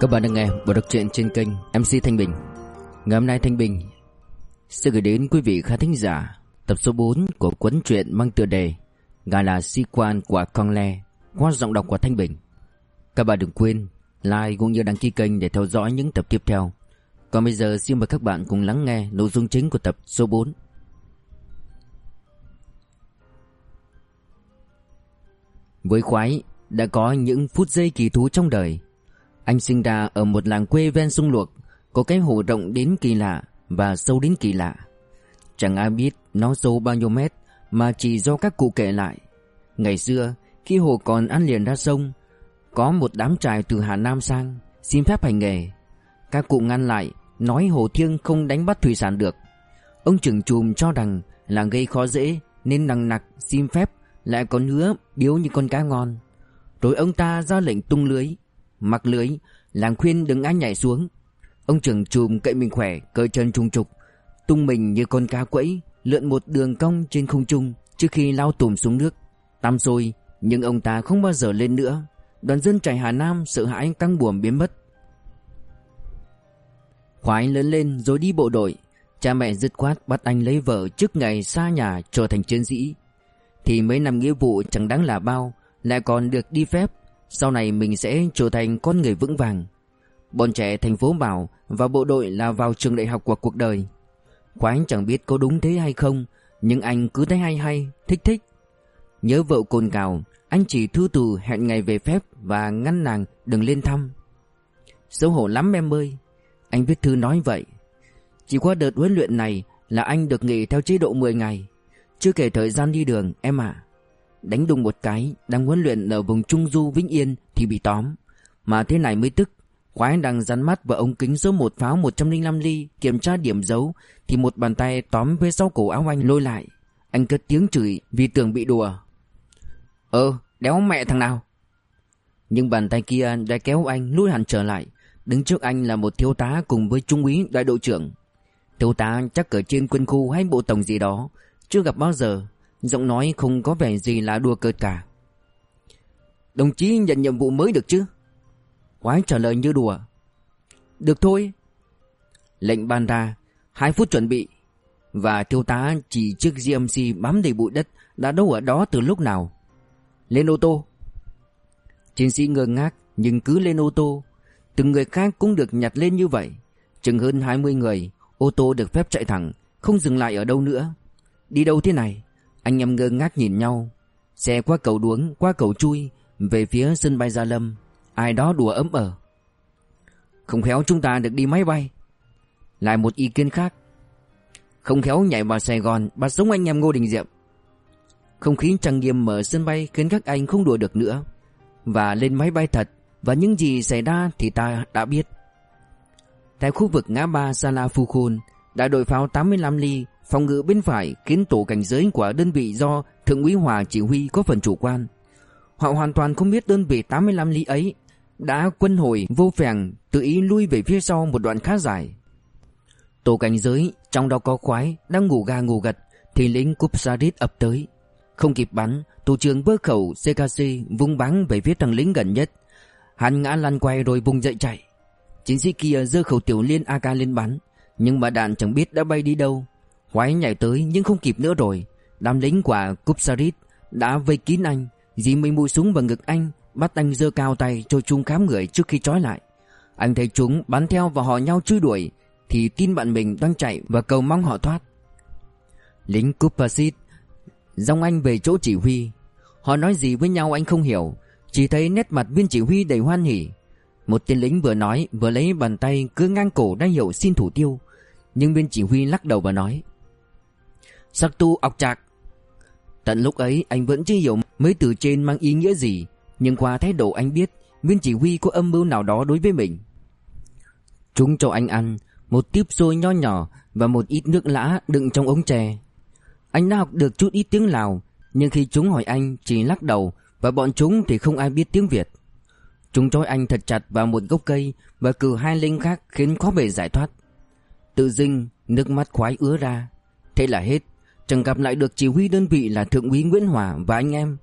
Các bạn đang nghe bộ đọc truyện trên kênh MC Thanh Bình. Ngày hôm nay Thanh Bình sẽ gửi đến quý vị khán thính giả tập số 4 của cuốn truyện mang tựa đề Ngài là sĩ quan của Con Le, qua giọng đọc của Thanh Bình. Các bạn đừng quên like cũng như đăng ký kênh để theo dõi những tập tiếp theo. Còn bây giờ xin mời các bạn cùng lắng nghe nội dung chính của tập số 4. Với khoái đã có những phút giây kỳ thú trong đời anh sinh ra ở một làng quê ven sông luộc, Có cái hồ rộng đến kỳ lạ Và sâu đến kỳ lạ. Chẳng ai biết nó sâu bao nhiêu mét Mà chỉ do các cụ kể lại. Ngày xưa, khi hồ còn ăn liền ra sông, Có một đám trài từ Hà Nam sang, Xin phép hành nghề. Các cụ ngăn lại, Nói hồ thiêng không đánh bắt thủy sản được. Ông trưởng chùm cho rằng là gây khó dễ Nên nặng nặc xin phép Lại còn hứa biếu như con cá ngon. Rồi ông ta ra lệnh tung lưới Mặc lưới, Làng khuyên đừng ai nhảy xuống. Ông trưởng chùm cậy mình khỏe Cởi chân trung trục, Tung mình như con cá quẫy, Lượn một đường cong trên không trung Trước khi lao tùm xuống nước. Tăm rồi Nhưng ông ta không bao giờ lên nữa. Đoàn dân trải Hà Nam sợ hãi căng buồm biến mất. Khoái lớn lên rồi đi bộ đội. Cha mẹ dứt khoát bắt anh lấy vợ trước ngày xa nhà trở thành chiến sĩ. Thì mấy năm nghĩa vụ chẳng đáng là bao, Lại còn được đi phép sau này mình sẽ trở thành con người vững vàng. Bọn trẻ thành phố bảo Vào bộ đội là vào trường đại học của cuộc đời. Khoái chẳng biết có đúng thế hay không, Nhưng anh cứ thấy hay hay, Thích thích. Nhớ vợ cồn cào, Anh chỉ thư từ hẹn ngày về phép Và ngăn nàng đừng lên thăm. Xấu hổ lắm em ơi, Anh viết thư nói vậy. Chỉ qua đợt huấn luyện này Là anh được nghỉ theo chế độ 10 ngày. Chưa kể thời gian đi đường, em ạ. Đánh đùng một cái, Đang huấn luyện ở vùng Trung Du, Vĩnh Yên Thì bị tóm. Mà thế này mới tức, Khoái đang dán mắt vào ống kính số một pháo 105 ly Kiểm tra điểm dấu, Thì một bàn tay tóm phía sau cổ áo anh lôi lại. Anh cất tiếng chửi vì tưởng bị đùa. Ờ đéo mẹ thằng nào? Nhưng bàn tay kia đã kéo anh lùi hẳn trở lại, Đứng trước anh là một thiếu tá cùng với trung úy đại đội trưởng. Thiếu tá chắc ở trên quân khu hay bộ tổng gì đó, Chưa gặp bao giờ. Giọng nói không có vẻ gì là đùa cợt cả. Đồng chí nhận nhiệm vụ mới được chứ? Quái trả lời như đùa. Được thôi. Lệnh ban ra, Hai phút chuẩn bị. Và thiếu tá chỉ chiếc GMC bám đầy bụi đất Đã đâu ở đó từ lúc nào. Lên ô tô. Chiến sĩ ngơ ngác Nhưng cứ lên ô tô. Từng người khác cũng được nhặt lên như vậy. Chừng hơn 20 người, Ô tô được phép chạy thẳng, Không dừng lại ở đâu nữa. Đi đâu thế này? Anh em ngơ ngác nhìn nhau. Xe qua cầu đuống, qua cầu chui, Về phía sân bay Gia Lâm. Ai đó đùa ấm ở. Không khéo chúng ta được đi máy bay. Lại một ý kiến khác. Không khéo nhảy vào Sài Gòn, Bắt sống anh em Ngô Đình Diệm. Không khí trang nghiêm mở sân bay Khiến các anh không đùa được nữa. Và lên máy bay thật, Và những gì xảy ra thì ta đã biết. Tại khu vực ngã ba Sala khôn Đại đội pháo 85 ly Phòng ngự bên phải khiến tổ cảnh giới của đơn vị do Thượng úy Hòa chỉ huy có phần chủ quan. Họ hoàn toàn không biết đơn vị 85 lý ấy đã quân hồi vô phèn tự ý lui về phía sau một đoạn khá dài. Tổ cảnh giới trong đó có khoái đang ngủ gà ngủ gật thì lính cúp Sarit ập tới. Không kịp bắn, thủ trưởng bơ khẩu CKC vung bắn về phía thằng lính gần nhất. Hắn ngã lăn quay rồi vùng dậy chạy. Chiến sĩ kia giơ khẩu tiểu liên AK lên bắn, nhưng mà đạn chẳng biết đã bay đi đâu. Khoái nhảy tới nhưng không kịp nữa rồi. Đám lính của Kupsarit đã vây kín anh. Dì mình mũi súng vào ngực anh, Bắt anh giơ cao tay cho chúng khám người trước khi trói lại. Anh thấy chúng bắn theo và họ nhau truy đuổi, Thì tin bạn mình đang chạy và cầu mong họ thoát. Lính Kupsarit Dòng anh về chỗ chỉ huy. Họ nói gì với nhau anh không hiểu, Chỉ thấy nét mặt viên chỉ huy đầy hoan hỉ. Một tên lính vừa nói vừa lấy bàn tay cứ ngang cổ đang hiệu xin thủ tiêu. Nhưng viên chỉ huy lắc đầu và nói Sắc tu ọc chạc Tận lúc ấy, anh vẫn chưa hiểu mấy từ trên mang ý nghĩa gì, Nhưng qua thái độ anh biết Viên chỉ huy có âm mưu nào đó đối với mình. Chúng cho anh ăn Một tiếp xôi nho nhỏ Và một ít nước lã đựng trong ống chè. Anh đã học được chút ít tiếng Lào, Nhưng khi chúng hỏi anh chỉ lắc đầu Và bọn chúng thì không ai biết tiếng Việt. Chúng trói anh thật chặt vào một gốc cây Và cử hai linh khác khiến khó bề giải thoát. Tự dưng nước mắt khoái ứa ra. Thế là hết. Chẳng gặp lại được chỉ huy đơn vị là Thượng úy Nguyễn Hòa và anh em.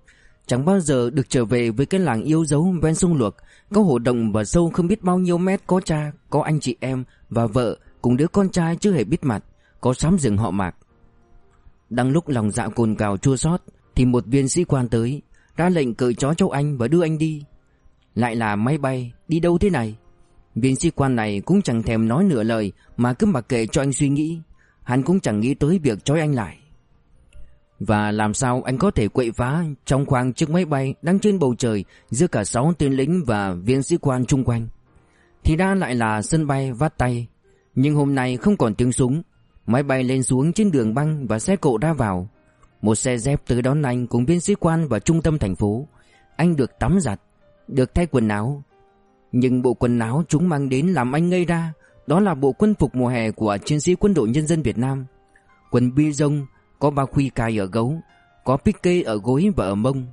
Chẳng bao giờ được trở về với cái làng yêu dấu ven sông luộc. Có hồ đồng và sâu không biết bao nhiêu mét Có cha, có anh chị em và vợ Cùng đứa con trai chưa hề biết mặt Có sám rừng họ mạc. Đang lúc lòng dạ cồn cào chua xót Thì một viên sĩ quan tới Ra lệnh cởi chó cho anh và đưa anh đi. Lại là máy bay Đi đâu thế này? Viên sĩ quan này cũng chẳng thèm nói nửa lời Mà cứ mặc kệ cho anh suy nghĩ. Hắn cũng chẳng nghĩ tới việc trói anh lại. Và làm sao anh có thể quậy phá Trong khoang chiếc máy bay Đang trên bầu trời Giữa cả sáu tên lính và viên sĩ quan chung quanh? Thì ra lại là sân bay vắt tay. Nhưng hôm nay không còn tiếng súng. Máy bay lên xuống trên đường băng Và xe cộ ra vào. Một xe dép tới đón anh cùng viên sĩ quan Vào trung tâm thành phố. Anh được tắm giặt, Được thay quần áo. Nhưng bộ quần áo chúng mang đến làm anh ngây ra. Đó là bộ quân phục mùa hè của chiến sĩ quân đội nhân dân Việt Nam. Quần bi rông có ba khuy cài ở gấu, Có pique ở gối và ở mông.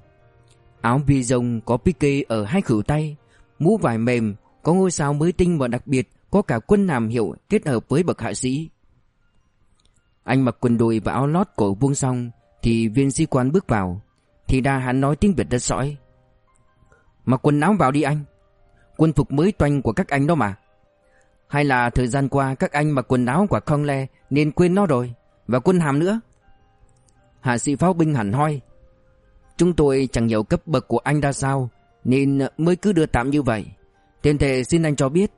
Áo bi rông có pique ở hai khử tay, Mũ vải mềm Có ngôi sao mới tinh và đặc biệt Có cả quân hàm hiệu kết hợp với bậc hạ sĩ. Anh mặc quần đùi và áo lót cổ buông xong Thì viên sĩ quan bước vào, Thì đa hắn nói tiếng Việt đất sõi. Mặc quần áo vào đi anh, Quân phục mới toanh của các anh đó mà. Hay là thời gian qua các anh mặc quần áo của không le nên quên nó rồi, Và quân hàm nữa. Hạ sĩ pháo binh hẳn hoi. Chúng tôi chẳng hiểu cấp bậc của anh ra sao, Nên mới cứ đưa tạm như vậy. Tiền thể xin anh cho biết,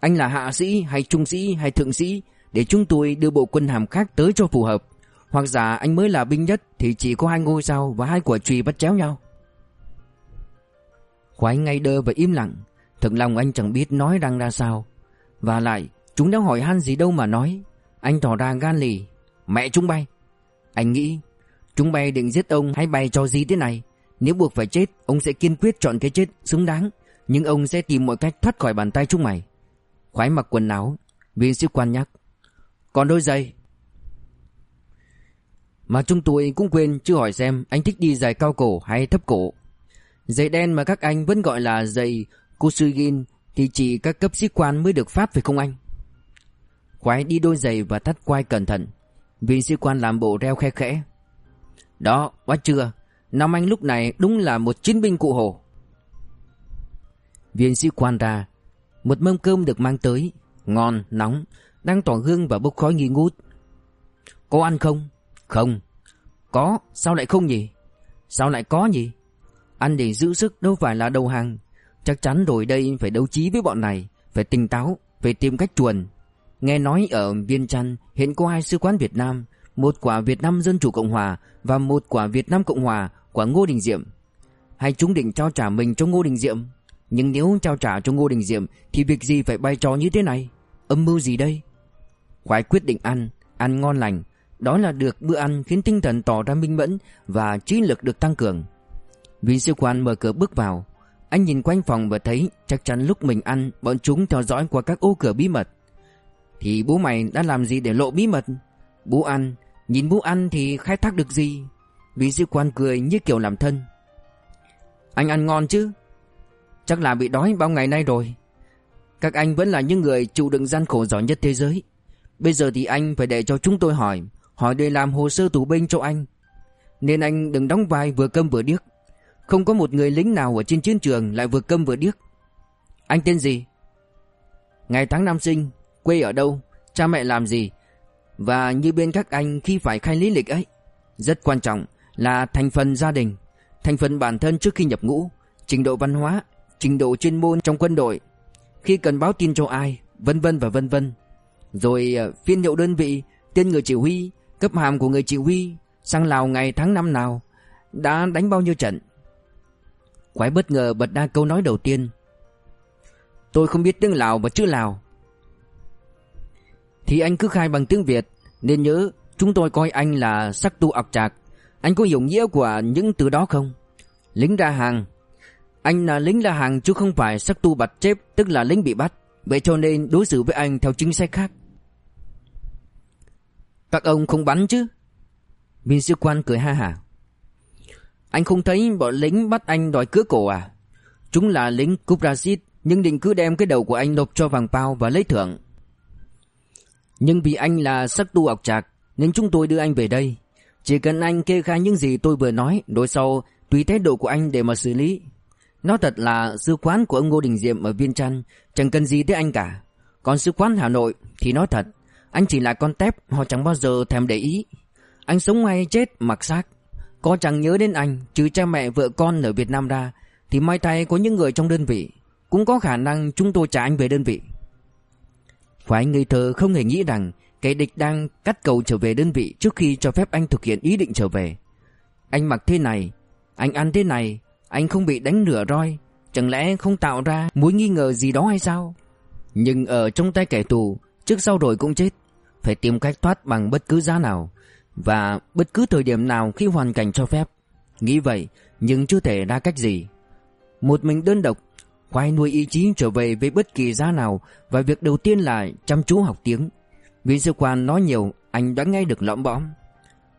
Anh là hạ sĩ hay trung sĩ hay thượng sĩ, Để chúng tôi đưa bộ quân hàm khác tới cho phù hợp. Hoặc giả anh mới là binh nhất Thì chỉ có hai ngôi sao và hai quả trùy bắt chéo nhau. Khoái ngay đơ và im lặng Thực lòng anh chẳng biết nói đang ra sao. Và lại, chúng đã hỏi han gì đâu mà nói. Anh tỏ ra gan lì, Mẹ chúng bay. Anh nghĩ Chúng bay định giết ông hay bay cho gì thế này. Nếu buộc phải chết, Ông sẽ kiên quyết chọn cái chết xứng đáng. Nhưng ông sẽ tìm mọi cách thoát khỏi bàn tay chúng mày. Khoái mặc quần áo, Viên sĩ quan nhắc. Còn đôi giày? Mà chúng tôi cũng quên chưa hỏi xem Anh thích đi giày cao cổ hay thấp cổ. Giày đen mà các anh vẫn gọi là giày Kusugin thì chỉ các cấp sĩ quan mới được phát phải không anh? Khoái đi đôi giày và thắt quai cẩn thận. Viên sĩ quan làm bộ reo khe khẽ. Đó, quá chưa nam anh lúc này đúng là một chiến binh cụ hồ Viên sĩ quan ra Một mâm cơm được mang tới Ngon, nóng Đang tỏa hương và bốc khói nghi ngút Có ăn không? Không Có, sao lại không nhỉ? Sao lại có nhỉ? Ăn để giữ sức đâu phải là đầu hàng Chắc chắn rồi đây phải đấu trí với bọn này Phải tỉnh táo Phải tìm cách chuồn Nghe nói ở Viên Trăn hiện có hai sứ quán Việt Nam một quả Việt Nam Dân Chủ Cộng Hòa Và một quả Việt Nam Cộng Hòa của Ngô Đình Diệm. Hay chúng định trao trả mình cho Ngô Đình Diệm. Nhưng nếu trao trả cho Ngô Đình Diệm Thì việc gì phải bay trò như thế này? Âm mưu gì đây? Khoái quyết định ăn Ăn ngon lành. Đó là được bữa ăn khiến tinh thần tỏ ra minh mẫn Và trí lực được tăng cường. Vị sư quan mở cửa bước vào. Anh nhìn quanh phòng và thấy chắc chắn lúc mình ăn bọn chúng theo dõi qua các ô cửa bí mật. Thì bố mày đã làm gì để lộ bí mật? Bố ăn, nhìn mũ ăn thì khai thác được gì? Vị sĩ quan cười như kiểu làm thân. Anh ăn ngon chứ? Chắc là bị đói bao ngày nay rồi. Các anh vẫn là những người chịu đựng gian khổ giỏi nhất thế giới. Bây giờ thì anh phải để cho chúng tôi hỏi, hỏi để làm hồ sơ tù binh cho anh. Nên anh đừng đóng vai vừa câm vừa điếc. Không có một người lính nào ở trên chiến trường lại vừa câm vừa điếc Anh tên gì? Ngày tháng năm sinh Quê ở đâu? Cha mẹ làm gì? Và như bên các anh khi phải khai lý lịch ấy, Rất quan trọng là thành phần gia đình, Thành phần bản thân trước khi nhập ngũ, Trình độ văn hóa, Trình độ chuyên môn trong quân đội, Khi cần báo tin cho ai, Vân vân và vân vân. Rồi ờ, phiên hiệu đơn vị, Tên người chỉ huy, Cấp hàm của người chỉ huy, Sang Lào ngày tháng năm nào, Đã đánh bao nhiêu trận? Quái bất ngờ bật ra câu nói đầu tiên. Tôi không biết tiếng Lào và chữ Lào thì anh cứ khai bằng tiếng Việt. Nên nhớ, chúng tôi coi anh là sắc tu ọc trạc. Anh có hiểu nghĩa của những từ đó không? Lính ra hàng. Anh là lính ra hàng chứ không phải sắc tu bạch chép, Tức là lính bị bắt. Vậy cho nên đối xử với anh theo chính sách khác. Các ông không bắn chứ? Viên sư quan cười ha hả anh không thấy bọn lính bắt anh đòi cướp cổ à? Chúng là lính Kuprasit nhưng định cứ đem cái đầu của anh nộp cho vàng bao và lấy thưởng. Nhưng vì anh là sắc tu ọc trạc nên chúng tôi đưa anh về đây. Chỉ cần anh kê khai những gì tôi vừa nói, đối sau Tùy thái độ của anh để mà xử lý. Nó thật là sư quán của ông Ngô Đình Diệm ở Viên Trăn Chẳng cần gì tới anh cả. Còn sư quán Hà Nội thì nói thật Anh chỉ là con tép Họ chẳng bao giờ thèm để ý. Anh sống hay chết mặc xác. Có chẳng nhớ đến anh Trừ cha mẹ vợ con ở Việt Nam ra Thì may tay có những người trong đơn vị. Cũng có khả năng chúng tôi trả anh về đơn vị. Phải ngây thơ không hề nghĩ rằng Kẻ địch đang cắt cầu trở về đơn vị Trước khi cho phép anh thực hiện ý định trở về. Anh mặc thế này, Anh ăn thế này, Anh không bị đánh nửa roi, Chẳng lẽ không tạo ra mối nghi ngờ gì đó hay sao? Nhưng ở trong tay kẻ tù Trước sau rồi cũng chết. Phải tìm cách thoát bằng bất cứ giá nào Và bất cứ thời điểm nào khi hoàn cảnh cho phép. Nghĩ vậy, Nhưng chưa thể ra cách gì. Một mình đơn độc Khoai nuôi ý chí trở về với bất kỳ giá nào, Và việc đầu tiên là chăm chú học tiếng. Vì sư quan nói nhiều, Anh đã nghe được lõm bõm.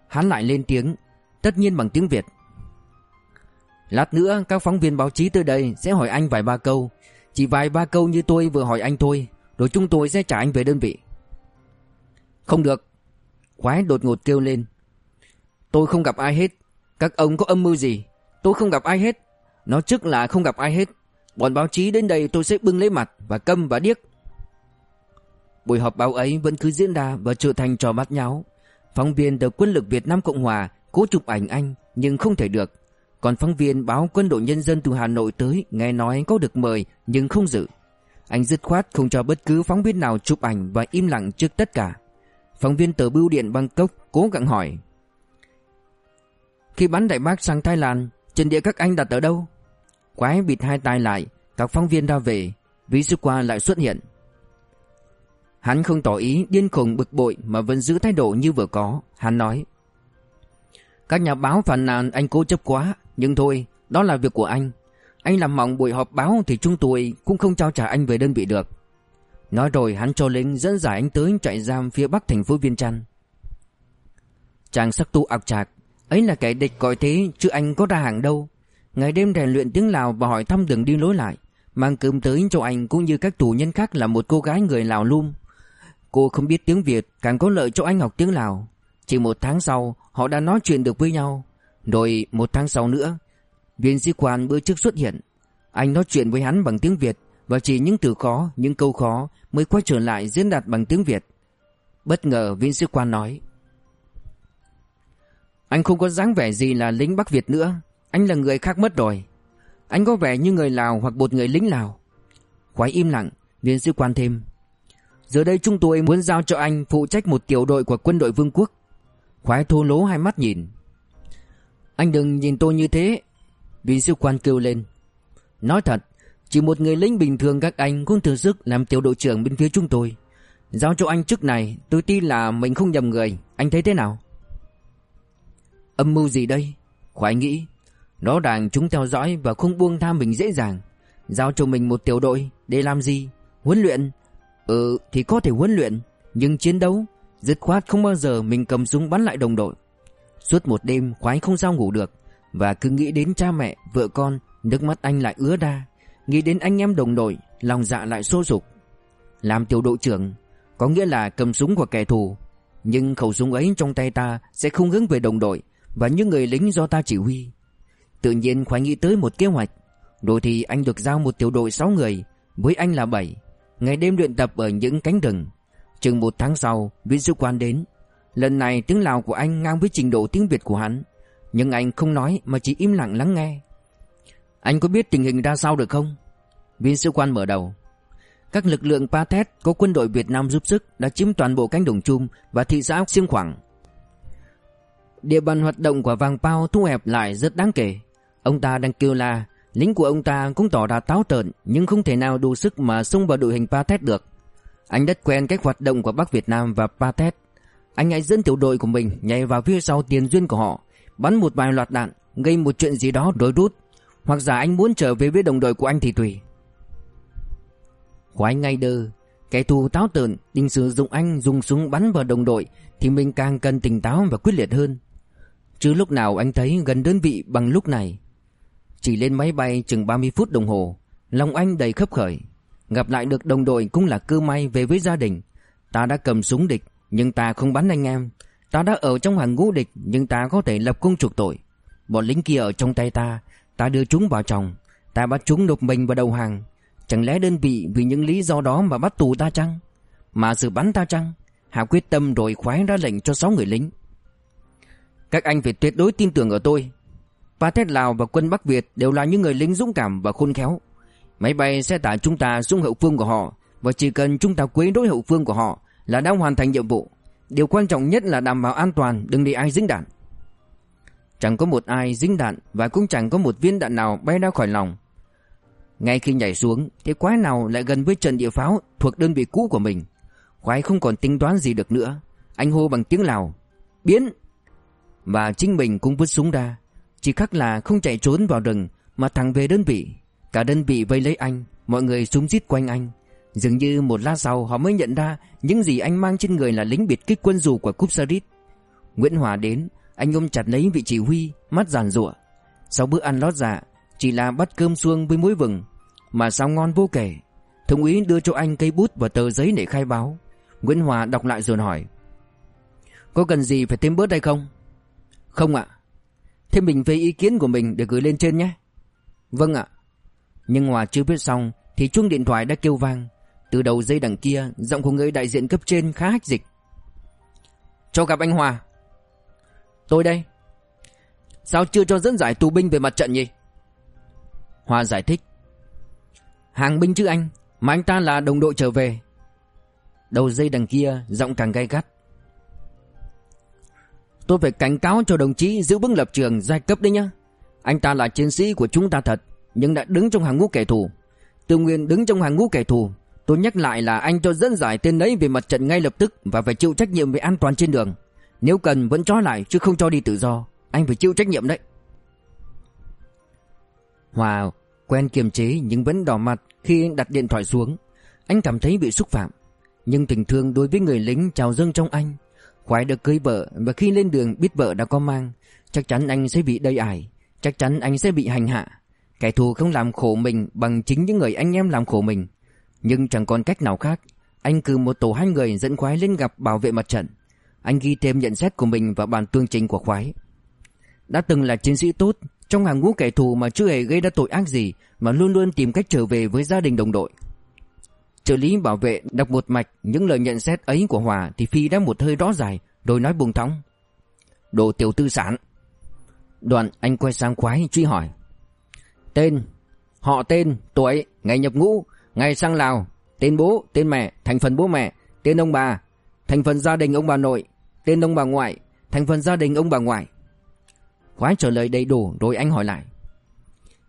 Hắn lại lên tiếng, Tất nhiên bằng tiếng Việt. Lát nữa, các phóng viên báo chí tới đây Sẽ hỏi anh vài ba câu. Chỉ vài ba câu như tôi vừa hỏi anh thôi, Rồi chúng tôi sẽ trả anh về đơn vị. Không được. Khoái đột ngột kêu lên. Tôi không gặp ai hết. Các ông có âm mưu gì? Tôi không gặp ai hết. Nó trước là không gặp ai hết. Bọn báo chí đến đây tôi sẽ bưng lấy mặt Và câm và điếc. Buổi họp báo ấy vẫn cứ diễn ra Và trở thành trò mắt nháo. Phóng viên được quân lực Việt Nam Cộng Hòa, Cố chụp ảnh anh, nhưng không thể được. Còn phóng viên báo quân đội nhân dân từ Hà Nội tới Nghe nói có được mời, nhưng không dự. Anh dứt khoát không cho bất cứ phóng viên nào chụp ảnh Và im lặng trước tất cả. Phóng viên tờ bưu điện Bangkok cố gắng hỏi, Khi bắn đại bác sang Thái Lan, Trận địa các anh đặt ở đâu? Quái bịt hai tay lại, Các phóng viên ra về, ví sư qua lại xuất hiện. Hắn không tỏ ý, điên khùng bực bội Mà vẫn giữ thái độ như vừa có. Hắn nói, Các nhà báo phản nàn anh cố chấp quá, Nhưng thôi, đó là việc của anh. Anh làm mỏng buổi họp báo Thì chúng tôi cũng không trao trả anh về đơn vị được. Nói rồi hắn cho lính dẫn giải anh tới trại giam phía bắc thành phố Viên Trăn. Chàng sắc tu ọc chạc Ấy là kẻ địch gọi thế chứ anh có ra hàng đâu. Ngày đêm rèn luyện tiếng Lào và hỏi thăm đường đi lối lại Mang cơm tới cho anh cũng như các tù nhân khác là một cô gái người Lào lum. Cô không biết tiếng Việt càng có lợi cho anh học tiếng Lào. Chỉ một tháng sau họ đã nói chuyện được với nhau. Rồi một tháng sau nữa Viên sĩ quan bữa trước xuất hiện. Anh nói chuyện với hắn bằng tiếng Việt Và chỉ những từ khó, những câu khó Mới quay trở lại diễn đạt bằng tiếng Việt. Bất ngờ viên sĩ quan nói Anh không có dáng vẻ gì là lính Bắc Việt nữa. Anh là người khác mất rồi. Anh có vẻ như người Lào hoặc một người lính Lào. Khoái im lặng, Viên sĩ quan thêm. Giờ đây chúng tôi muốn giao cho anh phụ trách một tiểu đội của quân đội vương quốc. Khoái thô lố hai mắt nhìn. Anh đừng nhìn tôi như thế, Viên sĩ quan kêu lên. Nói thật, Chỉ một người lính bình thường các anh cũng thử sức làm tiểu đội trưởng bên phía chúng tôi. Giao cho anh chức này, Tôi tin là mình không nhầm người. Anh thấy thế nào? Âm mưu gì đây? Khoái nghĩ. Rõ ràng chúng theo dõi và không buông tha mình dễ dàng. Giao cho mình một tiểu đội Để làm gì? Huấn luyện? Ừ thì có thể huấn luyện Nhưng chiến đấu Dứt khoát không bao giờ mình cầm súng bắn lại đồng đội. Suốt một đêm khoái không sao ngủ được Và cứ nghĩ đến cha mẹ, vợ con Nước mắt anh lại ứa ra. Nghĩ đến anh em đồng đội Lòng dạ lại xô sục. Làm tiểu đội trưởng Có nghĩa là cầm súng của kẻ thù. Nhưng khẩu súng ấy trong tay ta Sẽ không hướng về đồng đội Và những người lính do ta chỉ huy. Tự nhiên khoái nghĩ tới một kế hoạch. Rồi thì anh được giao một tiểu đội 6 người, Với anh là 7 Ngày đêm luyện tập ở những cánh rừng. Chừng một tháng sau Viên sư quan đến. Lần này tiếng Lào của anh ngang với trình độ tiếng Việt của hắn. Nhưng anh không nói mà chỉ im lặng lắng nghe. Anh có biết tình hình ra sao được không? Viên sư quan mở đầu. Các lực lượng Pathet có quân đội Việt Nam giúp sức Đã chiếm toàn bộ cánh đồng chung Và thị xã Siêng Khoảng. Địa bàn hoạt động của Vàng Pao thu hẹp lại rất đáng kể. Ông ta đang kêu la. Lính của ông ta cũng tỏ ra táo tợn, Nhưng không thể nào đủ sức mà xông vào đội hình Pathet được. Anh rất quen cách hoạt động của Bắc Việt Nam và Pathet Anh hãy dẫn tiểu đội của mình nhảy vào phía sau tiền duyên của họ, Bắn một vài loạt đạn, Gây một chuyện gì đó rối rút Hoặc giả anh muốn trở về với đồng đội của anh thì tùy. Khoái ngay đơ, Kẻ thù táo tợn, Định sử dụng anh dùng súng bắn vào đồng đội Thì mình càng cần tỉnh táo và quyết liệt hơn. Chứ lúc nào anh thấy gần đơn vị bằng lúc này chỉ lên máy bay chừng 30 phút đồng hồ. Lòng anh đầy khấp khởi. Gặp lại được đồng đội cũng là cơ may về với gia đình. Ta đã cầm súng địch, Nhưng ta không bắn anh em. Ta đã ở trong hàng ngũ địch, Nhưng ta có thể lập công trục tội. Bọn lính kia ở trong tay ta Ta đưa chúng vào chồng Ta bắt chúng nộp mình vào đầu hàng. Chẳng lẽ đơn vị vì những lý do đó mà bắt tù ta chăng? Mà sự bắn ta chăng? Hạ quyết tâm rồi khoái ra lệnh cho 6 người lính. Các anh phải tuyệt đối tin tưởng ở tôi. Pathet Lào và quân Bắc Việt đều là những người lính dũng cảm và khôn khéo. Máy bay sẽ tải chúng ta xuống hậu phương của họ, Và chỉ cần chúng ta quấy đối hậu phương của họ Là đã hoàn thành nhiệm vụ. Điều quan trọng nhất là đảm bảo an toàn, Đừng để ai dính đạn. Chẳng có một ai dính đạn Và cũng chẳng có một viên đạn nào bay ra khỏi lòng. Ngay khi nhảy xuống Thì quái nào lại gần với trận địa pháo Thuộc đơn vị cũ của mình? Quái không còn tính toán gì được nữa. Anh hô bằng tiếng Lào, Biến! Và chính mình cũng vứt súng ra. Chỉ khác là không chạy trốn vào rừng, Mà thẳng về đơn vị. Cả đơn vị vây lấy anh, Mọi người súng giết quanh anh. Dường như một lát sau, họ mới nhận ra Những gì anh mang trên người là lính biệt kích quân dù của Cúp Sarit Nguyễn Hòa đến, Anh ôm chặt lấy vị chỉ huy, Mắt giàn rụa Sau bữa ăn lót dạ Chỉ là bắt cơm xuông với muối vừng, Mà sao ngon vô kể. Thượng úy đưa cho anh cây bút và tờ giấy để khai báo. Nguyễn Hòa đọc lại rồi hỏi, Có cần gì phải thêm bớt hay không? Không ạ. Thế mình về ý kiến của mình để gửi lên trên nhé. Vâng ạ. Nhưng Hòa chưa biết xong Thì chuông điện thoại đã kêu vang. Từ đầu dây đằng kia, Giọng của người đại diện cấp trên khá hách dịch. Cho gặp anh Hòa. Tôi đây. Sao chưa cho dẫn giải tù binh về mặt trận nhỉ? Hòa giải thích. Hàng binh chứ anh, Mà anh ta là đồng đội trở về. Đầu dây đằng kia, giọng càng gay gắt. Tôi phải cảnh cáo cho đồng chí giữ vững lập trường giai cấp đấy nhá. Anh ta là chiến sĩ của chúng ta thật, Nhưng đã đứng trong hàng ngũ kẻ thù. Tư Nguyên đứng trong hàng ngũ kẻ thù. Tôi nhắc lại là anh cho dẫn giải tên ấy về mặt trận ngay lập tức Và phải chịu trách nhiệm về an toàn trên đường. Nếu cần vẫn cho lại, chứ không cho đi tự do. Anh phải chịu trách nhiệm đấy. Hòa quen kiềm chế nhưng vẫn đỏ mặt khi đặt điện thoại xuống. Anh cảm thấy bị xúc phạm, Nhưng tình thương đối với người lính trào dâng trong anh Khoái được cưới vợ, Và khi lên đường biết vợ đã có mang, Chắc chắn anh sẽ bị đầy ải, Chắc chắn anh sẽ bị hành hạ. Kẻ thù không làm khổ mình Bằng chính những người anh em làm khổ mình. Nhưng chẳng còn cách nào khác, Anh cử một tổ hai người dẫn khoái lên gặp bảo vệ mặt trận. Anh ghi thêm nhận xét của mình vào bản tương trình của khoái. Đã từng là chiến sĩ tốt, Trong hàng ngũ kẻ thù mà chưa hề gây ra tội ác gì, Mà luôn luôn tìm cách trở về với gia đình đồng đội. Trợ lý bảo vệ đọc một mạch những lời nhận xét ấy của Hòa thì Phi đã một hơi rõ dài rồi nói buông thõng. Đồ tiểu tư sản. Đoạn anh quay sang khoái truy hỏi. Tên, họ tên, tuổi, ngày nhập ngũ, ngày sang Lào, tên bố, tên mẹ, thành phần bố mẹ, tên ông bà, thành phần gia đình ông bà nội, tên ông bà ngoại, thành phần gia đình ông bà ngoại. Khoái trả lời đầy đủ rồi anh hỏi lại.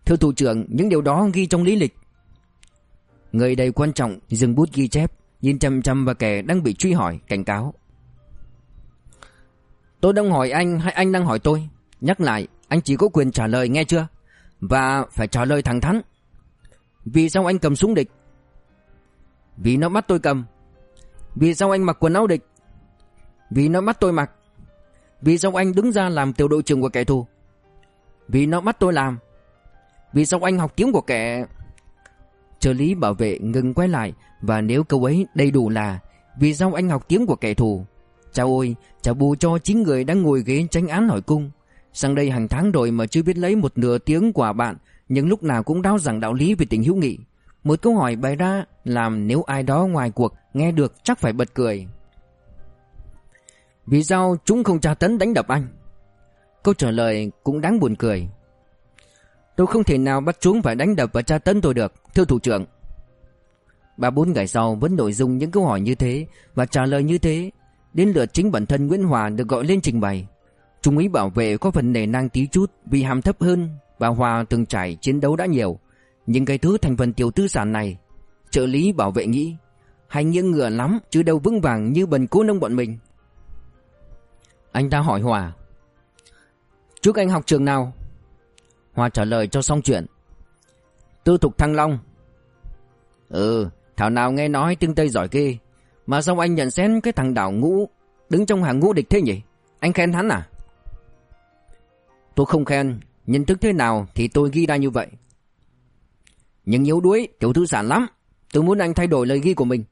Thưa thủ trưởng, những điều đó ghi trong lý lịch Người đầy quan trọng dừng bút ghi chép, Nhìn chăm chăm vào kẻ đang bị truy hỏi, Cảnh cáo. Tôi đang hỏi anh hay anh đang hỏi tôi? Nhắc lại, anh chỉ có quyền trả lời nghe chưa? Và phải trả lời thẳng thắn. Vì sao anh cầm súng địch? Vì nó bắt tôi cầm. Vì sao anh mặc quần áo địch? Vì nó bắt tôi mặc. Vì sao anh đứng ra làm tiểu đội trưởng của kẻ thù? Vì nó bắt tôi làm. Vì sao anh học tiếng của kẻ Trợ lý bảo vệ ngừng quay lại, Và nếu câu ấy đầy đủ là, Vì sao anh học tiếng của kẻ thù? Chào ôi Chào bù cho chính người đang ngồi ghế tranh án hỏi cung. Sang đây hàng tháng rồi mà chưa biết lấy một nửa tiếng của bạn, Nhưng lúc nào cũng đau rằng đạo lý về tình hữu nghị. Một câu hỏi bày ra Làm nếu ai đó ngoài cuộc Nghe được chắc phải bật cười. Vì sao chúng không tra tấn đánh đập anh? Câu trả lời cũng đáng buồn cười. Tôi không thể nào bắt chúng phải đánh đập và tra tấn tôi được, Thưa thủ trưởng. Ba bốn ngày sau vẫn nội dung những câu hỏi như thế Và trả lời như thế. Đến lượt chính bản thân Nguyễn Hòa được gọi lên trình bày. Trung úy bảo vệ có phần nề nang tí chút Vì hàm thấp hơn Và Hòa từng trải chiến đấu đã nhiều. Nhưng cái thứ thành phần tiểu tư sản này, Trợ lý bảo vệ nghĩ, Hay nghiêng ngựa lắm chứ đâu vững vàng như bần cố nông bọn mình. Anh ta hỏi Hòa, Trước anh học trường nào? Hòa trả lời cho xong chuyện. Tư thục Thăng Long. Ừ Thảo nào nghe nói tương Tây giỏi kia, Mà sao anh nhận xét cái thằng đảo ngũ Đứng trong hàng ngũ địch thế nhỉ? Anh khen hắn à? Tôi không khen Nhận thức thế nào thì tôi ghi ra như vậy. Nhưng yếu đuối Tiểu thư sản lắm Tôi muốn anh thay đổi lời ghi của mình.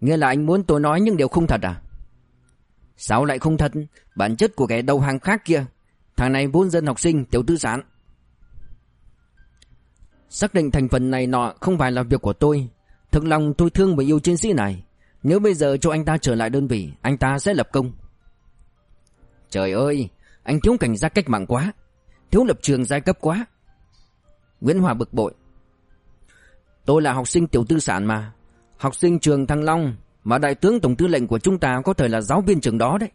Nghĩa là anh muốn tôi nói những điều không thật à? Sao lại không thật? Bản chất của kẻ đầu hàng khác kia Thằng này vốn dân học sinh, tiểu tư sản Xác định thành phần này nọ không phải là việc của tôi. Thực lòng tôi thương và yêu chiến sĩ này. Nếu bây giờ cho anh ta trở lại đơn vị, Anh ta sẽ lập công. Trời ơi, Anh thiếu cảnh giác cách mạng quá. Thiếu lập trường giai cấp quá. Nguyễn Hòa bực bội. Tôi là học sinh tiểu tư sản mà. Học sinh trường Thăng Long Mà đại tướng tổng tư lệnh của chúng ta Có thể là giáo viên trường đó đấy.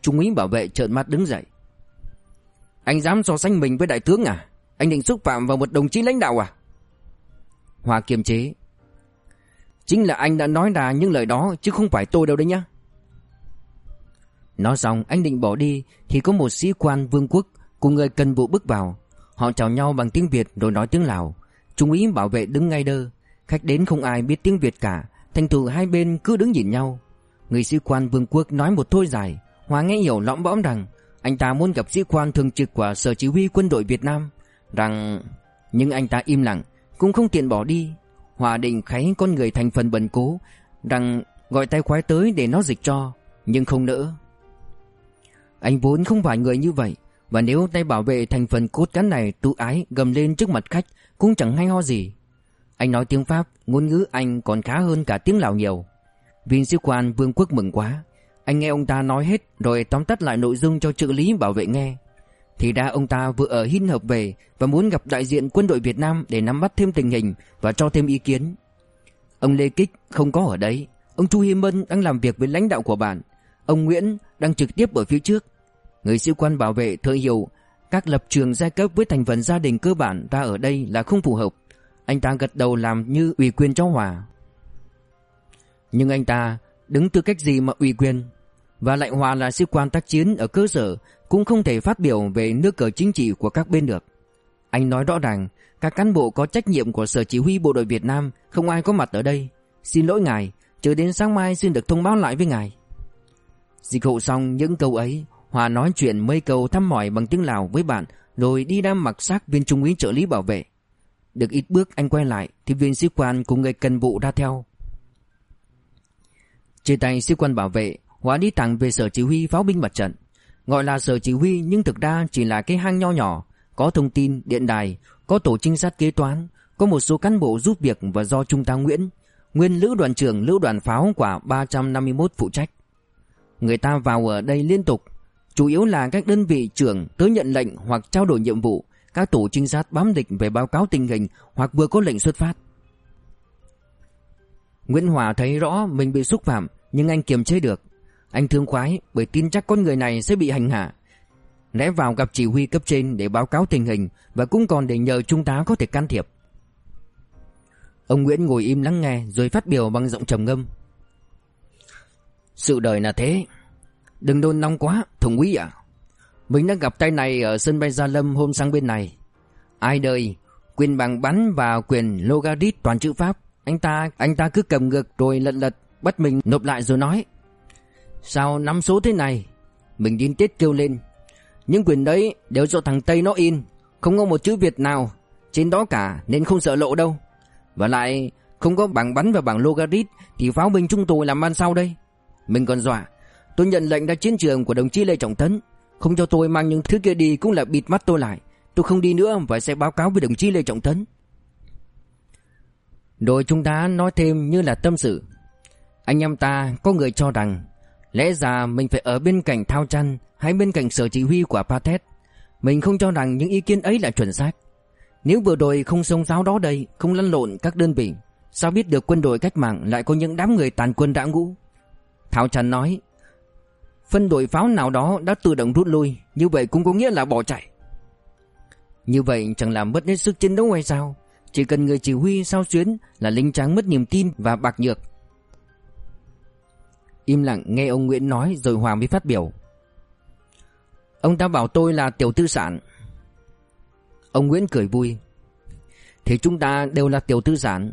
Trung úy bảo vệ trợn mắt đứng dậy. Anh dám so sánh mình với đại tướng à? Anh định xúc phạm vào một đồng chí lãnh đạo à? Hòa kiềm chế. Chính là anh đã nói ra những lời đó, Chứ không phải tôi đâu đấy nhá. Nói xong, anh định bỏ đi, Thì có một sĩ quan vương quốc Cùng người cần vụ bước vào. Họ chào nhau bằng tiếng Việt rồi nói tiếng Lào. Trung úy bảo vệ đứng ngay đơ. Khách đến không ai biết tiếng Việt cả. Thành thử hai bên cứ đứng nhìn nhau. Người sĩ quan vương quốc nói một thôi dài. Hòa nghe hiểu lõm bõm rằng anh ta muốn gặp sĩ quan thường trực của Sở Chỉ huy quân đội Việt Nam, Rằng Nhưng anh ta im lặng, Cũng không tiện bỏ đi. Hòa định kháy con người thành phần bần cố, Rằng gọi tay khoái tới để nó dịch cho, Nhưng không nỡ. Anh vốn không phải người như vậy, Và nếu tay bảo vệ thành phần cốt cán này tự ái gầm lên trước mặt khách, Cũng chẳng hay ho gì. Anh nói tiếng Pháp, Ngôn ngữ Anh còn khá hơn cả tiếng Lào nhiều. Viên sĩ quan vương quốc mừng quá. Anh nghe ông ta nói hết, Rồi tóm tắt lại nội dung cho trợ lý bảo vệ nghe. Thì ra ông ta vừa ở Hinh Hợp về Và muốn gặp đại diện quân đội Việt Nam Để nắm bắt thêm tình hình Và cho thêm ý kiến. Ông Lê Kích không có ở đấy. Ông Chu Hi Mân đang làm việc với lãnh đạo của bạn. Ông Nguyễn đang trực tiếp ở phía trước. Người sĩ quan bảo vệ thừa hiểu, Các lập trường giai cấp với thành phần gia đình cơ bản ta ở đây là không phù hợp. Anh ta gật đầu làm như ủy quyền cho Hòa. Nhưng anh ta đứng tư cách gì mà ủy quyền? Và lại Hòa là sĩ quan tác chiến ở cơ sở, Cũng không thể phát biểu về nước cờ chính trị của các bên được. Anh nói rõ ràng, Các cán bộ có trách nhiệm của Sở Chỉ huy Bộ đội Việt Nam, Không ai có mặt ở đây. Xin lỗi ngài, Chờ đến sáng mai xin được thông báo lại với ngài. Dịch hộ xong những câu ấy, Hòa nói chuyện mấy câu thăm hỏi bằng tiếng Lào với bạn, Rồi đi đam mặc xác viên trung úy trợ lý bảo vệ. Được ít bước anh quay lại Thì viên sĩ quan cùng người cần vụ ra theo. Trên tay sĩ quan bảo vệ Hóa đi thẳng về sở chỉ huy pháo binh mặt trận. Gọi là sở chỉ huy nhưng thực ra chỉ là cái hang nho nhỏ Có thông tin, điện đài Có tổ trinh sát kế toán Có một số cán bộ giúp việc và do Trung tá Nguyễn. Nguyên lữ đoàn trưởng lữ đoàn pháo quả 351 phụ trách. Người ta vào ở đây liên tục Chủ yếu là các đơn vị trưởng tới nhận lệnh hoặc trao đổi nhiệm vụ Các tổ trinh sát bám địch về báo cáo tình hình hoặc vừa có lệnh xuất phát. Nguyễn Hòa thấy rõ mình bị xúc phạm nhưng anh kiềm chế được Anh thương khoái bởi tin chắc con người này sẽ bị hành hạ Lẽ vào gặp chỉ huy cấp trên để báo cáo tình hình Và cũng còn để nhờ trung tá có thể can thiệp Ông Nguyễn ngồi im lắng nghe rồi phát biểu bằng giọng trầm ngâm Sự đời là thế Đừng nôn nóng quá, thùng quý ạ. Mình đã gặp tay này ở sân bay Gia Lâm hôm sang bên này. Ai đời, quyền bằng bắn và quyền logarit toàn chữ Pháp. Anh ta, anh ta cứ cầm ngược rồi lật lật, bắt mình nộp lại rồi nói. Sao năm số thế này? Mình điên tiết kêu lên. Những quyền đấy đều do thằng Tây nó in, không có một chữ Việt nào trên đó cả nên không sợ lộ đâu. Và lại không có bảng bắn và bảng logarit thì pháo binh chúng tôi làm ăn sao đây? Mình còn dọa Tôi nhận lệnh ra chiến trường của đồng chí Lê Trọng Tấn Không cho tôi mang những thứ kia đi cũng là bịt mắt tôi lại Tôi không đi nữa và sẽ báo cáo với đồng chí Lê Trọng Tấn rồi chúng ta nói thêm như là tâm sự Anh em ta có người cho rằng Lẽ ra mình phải ở bên cạnh Thao Trăn Hay bên cạnh sở chỉ huy của Pathet Mình không cho rằng những ý kiến ấy là chuẩn xác Nếu vừa rồi không sông giáo đó đây Không lăn lộn các đơn vị Sao biết được quân đội cách mạng lại có những đám người tàn quân đã ngũ Thao Trăn nói phân đội pháo nào đó đã tự động rút lui, như vậy cũng có nghĩa là bỏ chạy. Như vậy chẳng làm mất hết sức chiến đấu hay sao? Chỉ cần người chỉ huy sao xuyến là lính tráng mất niềm tin và bạc nhược. Im lặng nghe ông Nguyễn nói rồi Hoàng mới phát biểu. Ông ta bảo tôi là tiểu tư sản. Ông Nguyễn cười vui. Thì chúng ta đều là tiểu tư sản.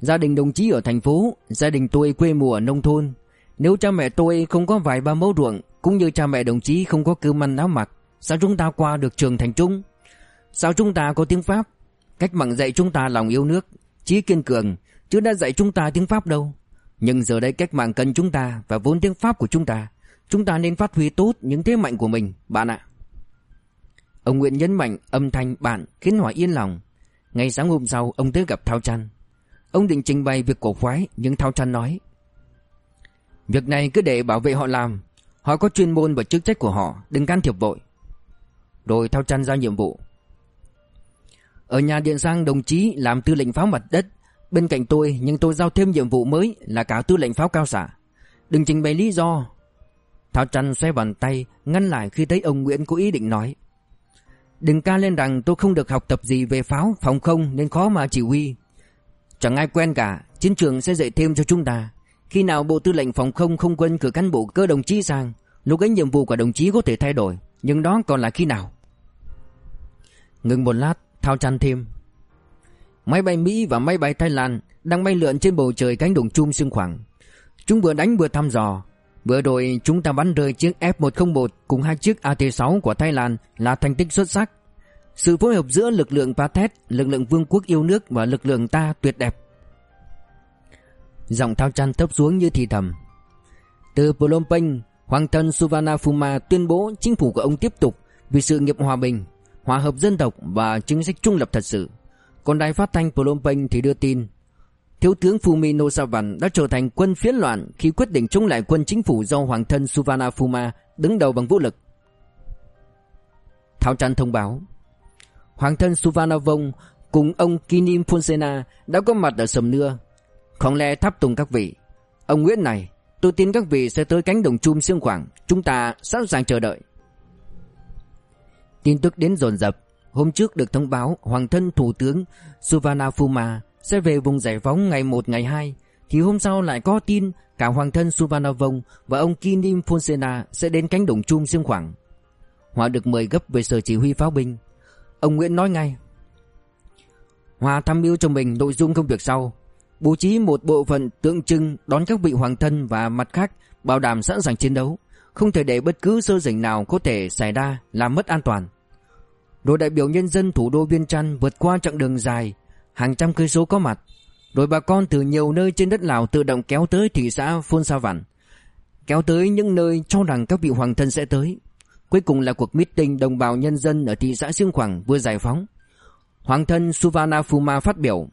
Gia đình đồng chí ở thành phố, gia đình tôi quê mùa ở nông thôn, nếu cha mẹ tôi không có vài ba mẫu ruộng Cũng như cha mẹ đồng chí không có cơm ăn áo mặc Sao chúng ta qua được trường thành trung Sao chúng ta có tiếng Pháp Cách mạng dạy chúng ta lòng yêu nước, Chí kiên cường. Chứ đã dạy chúng ta tiếng Pháp đâu. Nhưng giờ đây cách mạng cần chúng ta Và vốn tiếng Pháp của chúng ta. Chúng ta nên phát huy tốt những thế mạnh của mình, Bạn ạ. Ông Nguyễn nhấn mạnh âm thanh bạn khiến Hòa yên lòng. Ngày sáng hôm sau, ông tới gặp Thao Trăn. Ông định trình bày việc cổ khoái, Nhưng Thao Trăn nói, Việc này cứ để bảo vệ họ làm. Họ có chuyên môn và chức trách của họ, Đừng can thiệp vội. Rồi Thao Trăn ra nhiệm vụ. Ở nhà Điện Sang đồng chí làm tư lệnh pháo mặt đất Bên cạnh tôi nhưng tôi giao thêm nhiệm vụ mới Là cả tư lệnh pháo cao xạ Đừng trình bày lý do thảo Trăn xoay bàn tay Ngăn lại khi thấy ông Nguyễn có ý định nói Đừng ca lên rằng tôi không được học tập gì về pháo, phòng không nên khó mà chỉ huy. Chẳng ai quen cả, chiến trường sẽ dạy thêm cho chúng ta. Khi nào Bộ Tư lệnh Phòng không không quân cử cán bộ cơ đồng chí sang, lúc ấy nhiệm vụ của đồng chí có thể thay đổi, nhưng đó còn là khi nào? Ngừng một lát, thao chăn thêm. Máy bay Mỹ và máy bay Thái Lan đang bay lượn trên bầu trời cánh đồng chum xương khoảng. Chúng vừa đánh vừa thăm dò. Vừa rồi chúng ta bắn rơi chiếc F-101 cùng hai chiếc AT-6 của Thái Lan là thành tích xuất sắc. Sự phối hợp giữa lực lượng Pathet, lực lượng vương quốc yêu nước và lực lượng ta tuyệt đẹp. Giọng thao chăn thấp xuống như thì thầm. Từ Phnom Penh, Hoàng thân Suvarnabhuma tuyên bố chính phủ của ông tiếp tục vì sự nghiệp hòa bình, hòa hợp dân tộc và chính sách trung lập thật sự. Còn đài phát thanh Phnom Penh thì đưa tin Thiếu tướng Fumino Savan đã trở thành quân phiến loạn khi quyết định chống lại quân chính phủ do hoàng thân Suvarnabhuma đứng đầu bằng vũ lực. Thảo Trăn thông báo Hoàng thân Suvarnabhum cùng ông Kinim Phonsena đã có mặt ở Sầm Nưa. Không lẽ tháp tùng các vị. Ông Nguyễn này, tôi tin các vị sẽ tới cánh đồng chum siêng khoảng. Chúng ta sẵn sàng chờ đợi. Tin tức đến dồn dập. Hôm trước được thông báo, Hoàng thân Thủ tướng Suvarnabhuma sẽ về vùng giải phóng ngày 1 ngày 2 thì hôm sau lại có tin cả hoàng thân Suvarnabhum và ông Kinim Fonsena sẽ đến cánh đồng chung siêng khoảng. hòa được mời gấp về sở chỉ huy pháo binh. Ông Nguyễn nói ngay, Hòa tham mưu cho mình nội dung công việc sau. Bố trí một bộ phận tượng trưng đón các vị hoàng thân và mặt khác bảo đảm sẵn sàng chiến đấu. Không thể để bất cứ sơ rỉnh nào có thể xảy ra làm mất an toàn. Đội đại biểu nhân dân thủ đô Viên Trăn vượt qua chặng đường dài Hàng trăm cây số có mặt Đội bà con từ nhiều nơi trên đất Lào tự động kéo tới thị xã Phôn Sa Vạn Kéo tới những nơi cho rằng các vị hoàng thân sẽ tới Cuối cùng là cuộc meeting đồng bào nhân dân ở thị xã Siêng Khoảng vừa giải phóng. Hoàng thân Suvarnabhuma phát biểu.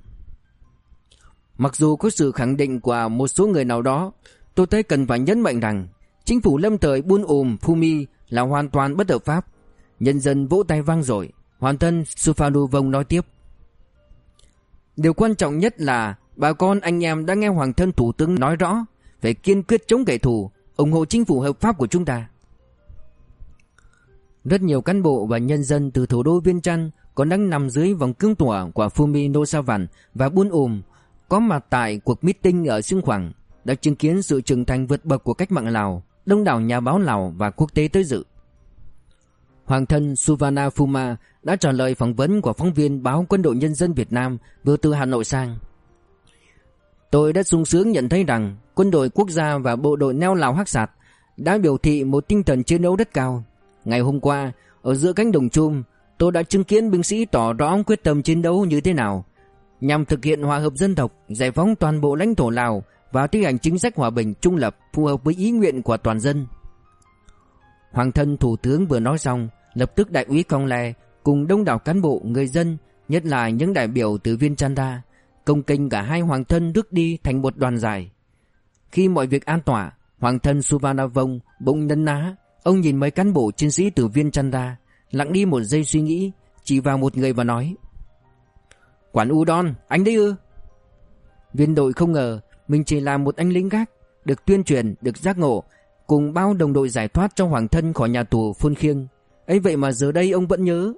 Mặc dù có sự khẳng định của một số người nào đó, tôi thấy cần phải nhấn mạnh rằng chính phủ lâm thời buôn ùm Phumi là hoàn toàn bất hợp pháp. Nhân dân vỗ tay vang rồi. Hoàng thân Suvarnabhum nói tiếp. Điều quan trọng nhất là bà con anh em đã nghe Hoàng thân Thủ tướng nói rõ phải kiên quyết chống kẻ thù, ủng hộ chính phủ hợp pháp của chúng ta. Rất nhiều cán bộ và nhân dân từ thủ đô Viên Chăn còn đang nằm dưới vòng cương tỏa của Fumi Nosavan và Buôn Ùm có mặt tại cuộc meeting ở Sương Khoảng đã chứng kiến sự trưởng thành vượt bậc của cách mạng Lào, đông đảo nhà báo Lào và quốc tế tới dự. Hoàng thân Suvana Phuma đã trả lời phỏng vấn của phóng viên báo Quân đội Nhân dân Việt Nam vừa từ Hà Nội sang. Tôi đã sung sướng nhận thấy rằng quân đội quốc gia và bộ đội neo Lào Hắc Sạt đã biểu thị một tinh thần chiến đấu rất cao, Ngày hôm qua, ở giữa cánh đồng chum, tôi đã chứng kiến binh sĩ tỏ rõ quyết tâm chiến đấu như thế nào nhằm thực hiện hòa hợp dân tộc, giải phóng toàn bộ lãnh thổ Lào và thi hành chính sách hòa bình trung lập phù hợp với ý nguyện của toàn dân. Hoàng thân thủ tướng vừa nói xong, lập tức đại úy Công Lè cùng đông đảo cán bộ, người dân, nhất là những đại biểu từ Viên Chanda, công kênh cả hai hoàng thân rước đi thành một đoàn dài. Khi mọi việc an tỏa, hoàng thân Suvarnabhum bỗng nấn ná, Ông nhìn mấy cán bộ chiến sĩ từ viên chăn ra Lặng đi một giây suy nghĩ Chỉ vào một người và nói Quản Udon, anh đấy ư Viên đội không ngờ Mình chỉ là một anh lính gác Được tuyên truyền, được giác ngộ Cùng bao đồng đội giải thoát cho hoàng thân khỏi nhà tù phun khiêng. Ấy vậy mà giờ đây ông vẫn nhớ.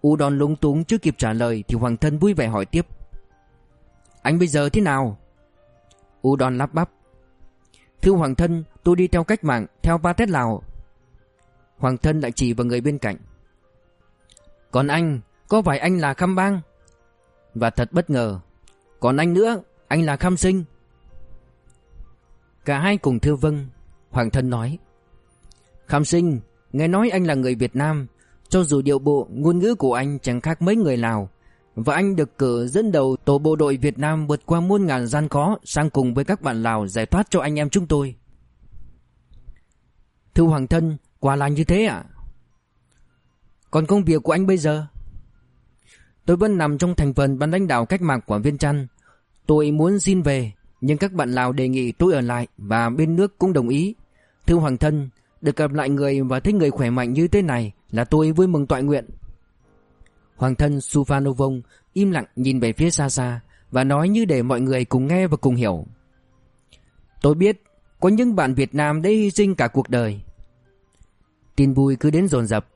U đòn lúng túng chưa kịp trả lời Thì hoàng thân vui vẻ hỏi tiếp. Anh bây giờ thế nào? U đòn lắp bắp. Thưa hoàng thân, tôi đi theo cách mạng, Theo ba tết Lào. Hoàng thân lại chỉ vào người bên cạnh. Còn anh, Có phải anh là Khăm Bang? Và thật bất ngờ. Còn anh nữa, Anh là Khăm Sinh. Cả hai cùng thưa vâng. Hoàng thân nói, Khám Sinh, Nghe nói anh là người Việt Nam, Cho dù điệu bộ, ngôn ngữ của anh chẳng khác mấy người Lào, Và anh được cử dẫn đầu tổ bộ đội Việt Nam vượt qua muôn ngàn gian khó Sang cùng với các bạn Lào giải thoát cho anh em chúng tôi. Thưa Hoàng thân, Quả là như thế ạ. Còn công việc của anh bây giờ? Tôi vẫn nằm trong thành phần ban lãnh đạo cách mạng của Viên Trăn. Tôi muốn xin về, Nhưng các bạn Lào đề nghị tôi ở lại Và bên nước cũng đồng ý. Thưa Hoàng thân, Được gặp lại người và thấy người khỏe mạnh như thế này Là tôi vui mừng tọa nguyện. Hoàng thân Sufanovong im lặng nhìn về phía xa xa Và nói như để mọi người cùng nghe và cùng hiểu. Tôi biết Có những bạn Việt Nam đã hy sinh cả cuộc đời. Tin vui cứ đến dồn dập,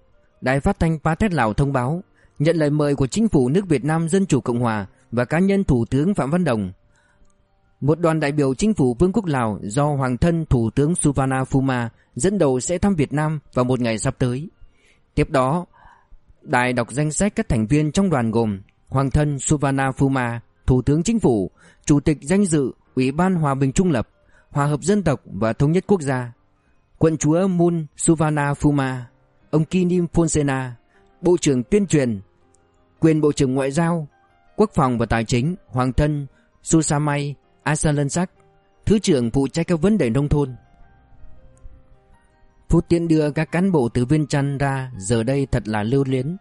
Đài phát thanh Pathet Lào thông báo, nhận lời mời của chính phủ nước Việt Nam Dân Chủ Cộng Hòa và cá nhân Thủ tướng Phạm Văn Đồng. Một đoàn đại biểu chính phủ Vương quốc Lào do Hoàng thân Thủ tướng Suvana Phuma dẫn đầu sẽ thăm Việt Nam vào một ngày sắp tới. Tiếp đó, đài đọc danh sách các thành viên trong đoàn gồm Hoàng thân Suvana Phuma, Thủ tướng Chính phủ, Chủ tịch danh dự Ủy ban Hòa bình Trung lập, Hòa hợp dân tộc và Thống nhất quốc gia, Quận chúa Mun Suvana Phuma, ông Kinim Fonsena, Bộ trưởng Tuyên truyền, quyền Bộ trưởng Ngoại giao, Quốc phòng và Tài chính Hoàng thân Susamay Asalansak, Thứ trưởng phụ trách các vấn đề nông thôn. Phút tiện đưa các cán bộ từ Viên Trăn ra giờ đây thật là lưu luyến.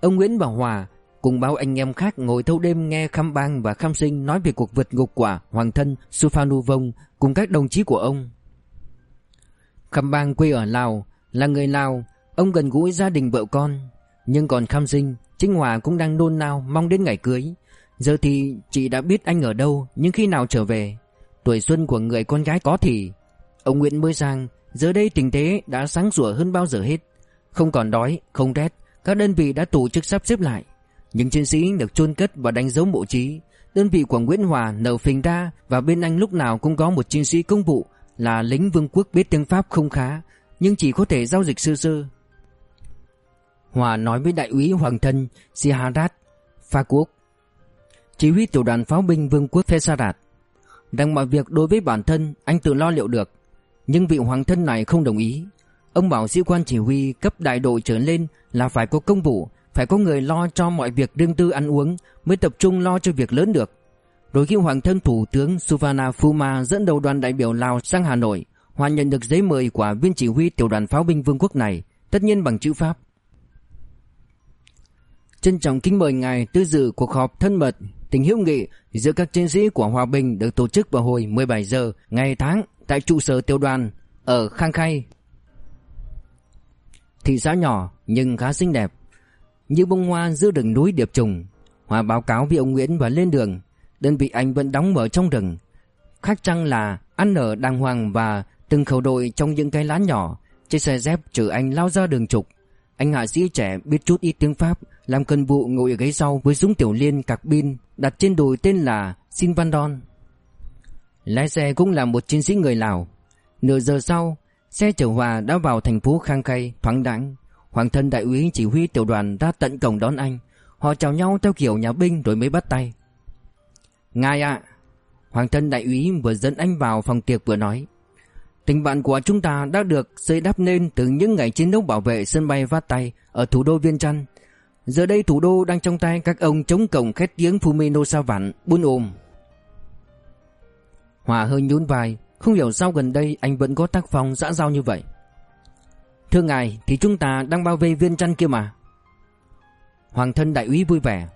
Ông Nguyễn Bảo Hòa cùng bao anh em khác ngồi thâu đêm nghe Khăm Bang và Khăm Sinh nói về cuộc vượt ngục quả Hoàng thân Suphanuvong Vong cùng các đồng chí của ông. Khăm Bang quê ở Lào, là người Lào, ông gần gũi gia đình vợ con. Nhưng còn Khăm Sinh Chính Hòa cũng đang nôn nao mong đến ngày cưới Giờ thì chị đã biết anh ở đâu Nhưng khi nào trở về? Tuổi xuân của người con gái có thì? Ông Nguyễn mới sang Giờ đây tình thế đã sáng sủa hơn bao giờ hết. Không còn đói, không rét Các đơn vị đã tổ chức sắp xếp lại. Những chiến sĩ được chôn cất và đánh dấu mộ trí Đơn vị của Nguyễn Hòa nở phình ra Và bên anh lúc nào cũng có một chiến sĩ công vụ Là lính vương quốc biết tiếng Pháp không khá Nhưng chỉ có thể giao dịch sơ sơ. Hòa nói với đại úy Hoàng thân Siharat Pha Quốc. Chỉ huy tiểu đoàn pháo binh vương quốc Fesarat Rằng mọi việc đối với bản thân, anh tự lo liệu được. Nhưng vị hoàng thân này không đồng ý. Ông bảo sĩ quan chỉ huy cấp đại đội trở lên là phải có công vụ, Phải có người lo cho mọi việc riêng tư ăn uống Mới tập trung lo cho việc lớn được. Rồi khi hoàng thân thủ tướng Suvana Phuma dẫn đầu đoàn đại biểu Lào sang Hà Nội hoàn nhận được giấy mời của viên chỉ huy tiểu đoàn pháo binh vương quốc này, Tất nhiên bằng chữ Pháp. Trân trọng kính mời ngài tư dự cuộc họp thân mật tình hữu nghị giữa các chiến sĩ của Hòa Bình được tổ chức vào hồi 17 giờ ngày tháng tại trụ sở tiểu đoàn ở Khang Khay. Thị xã nhỏ nhưng khá xinh đẹp, như bông hoa giữa rừng núi điệp trùng. Hòa báo cáo với ông Nguyễn và lên đường, đơn vị anh vẫn đóng mở trong rừng. Khác chăng là ăn ở đàng hoàng và từng khẩu đội trong những cái lá nhỏ, chiếc xe dép chở anh lao ra đường trục. Anh hạ sĩ trẻ biết chút ít tiếng Pháp làm cần vụ ngồi ở ghế sau với súng tiểu liên cạc pin đặt trên đùi tên là Sin Van Don. Lái xe cũng là một chiến sĩ người Lào. Nửa giờ sau, xe chở Hòa đã vào thành phố Khang Khay thoáng đãng. Hoàng thân đại úy chỉ huy tiểu đoàn ra tận cổng đón anh. Họ chào nhau theo kiểu nhà binh rồi mới bắt tay. Ngài ạ! Hoàng thân đại úy vừa dẫn anh vào phòng tiệc vừa nói. Tình bạn của chúng ta đã được xây đắp nên từ những ngày chiến đấu bảo vệ sân bay Vát Tay ở thủ đô Viên Trăn. Giờ đây thủ đô đang trong tay các ông chống cổng khét tiếng Fumino Sa Vạn buôn ôm. Hòa hơi nhún vai, không hiểu sao gần đây anh vẫn có tác phong dã dao như vậy. Thưa ngài, thì chúng ta đang bao vây viên Trăn kia mà. Hoàng thân đại úy vui vẻ.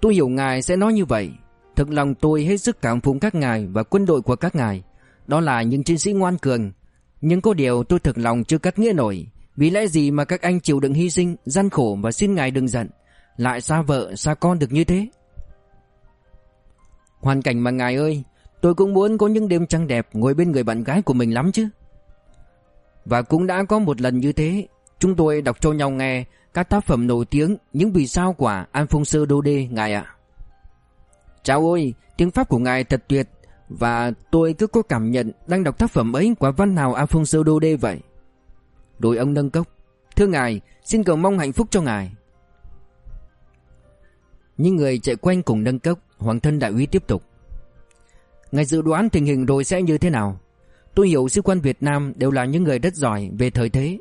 Tôi hiểu ngài sẽ nói như vậy. Thực lòng tôi hết sức cảm phục các ngài và quân đội của các ngài. Đó là những chiến sĩ ngoan cường. Nhưng có điều tôi thực lòng chưa cắt nghĩa nổi. Vì lẽ gì mà các anh chịu đựng hy sinh, gian khổ và xin ngài đừng giận? Lại xa vợ, xa con được như thế? Hoàn cảnh mà ngài ơi Tôi cũng muốn có những đêm trăng đẹp Ngồi bên người bạn gái của mình lắm chứ. Và cũng đã có một lần như thế Chúng tôi đọc cho nhau nghe Các tác phẩm nổi tiếng Những vì sao của đô Daudet ngài ạ. Chào ơi Tiếng Pháp của ngài thật tuyệt. Và tôi cứ có cảm nhận Đang đọc tác phẩm ấy của văn nào Alphonse Dode vậy. Đôi ông nâng cốc. Thưa ngài, xin cầu mong hạnh phúc cho ngài. Những người chạy quanh cùng nâng cốc, Hoàng thân đại úy tiếp tục. Ngài dự đoán tình hình rồi sẽ như thế nào? Tôi hiểu sĩ quan Việt Nam đều là những người rất giỏi về thời thế.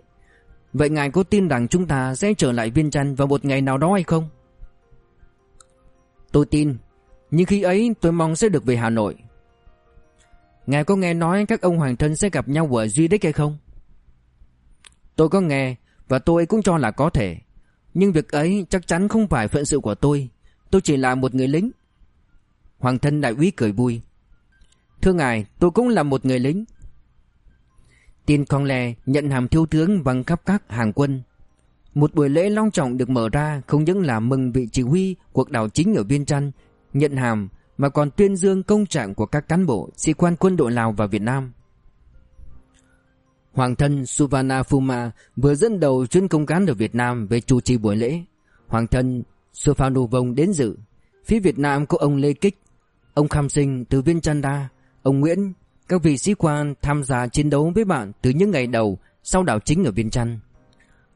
Vậy ngài có tin rằng chúng ta sẽ trở lại Viên trăn vào một ngày nào đó hay không? Tôi tin. Nhưng khi ấy, tôi mong sẽ được về Hà Nội. Ngài có nghe nói các ông hoàng thân sẽ gặp nhau ở Duy Đích hay không? Tôi có nghe, và tôi cũng cho là có thể. Nhưng việc ấy chắc chắn không phải phận sự của tôi. Tôi chỉ là một người lính. Hoàng thân đại úy cười vui. Thưa ngài, tôi cũng là một người lính. Tiên con lè nhận hàm thiếu tướng bằng khắp các hàng quân. Một buổi lễ long trọng được mở ra Không những là mừng vị chỉ huy cuộc đảo chính ở Viên Trăn, Nhận hàm mà còn tuyên dương công trạng của các cán bộ sĩ quan quân đội Lào và Việt Nam Hoàng thân Suvana Phuma vừa dẫn đầu chuyến công cán ở Việt Nam về chủ trì buổi lễ. Hoàng thân Vong đến dự. Phía Việt Nam có ông Lê Kích, ông Kham Sinh từ Viên Chanda, ông Nguyễn, các vị sĩ quan tham gia chiến đấu với bạn từ những ngày đầu sau đảo chính ở Viên Chăn.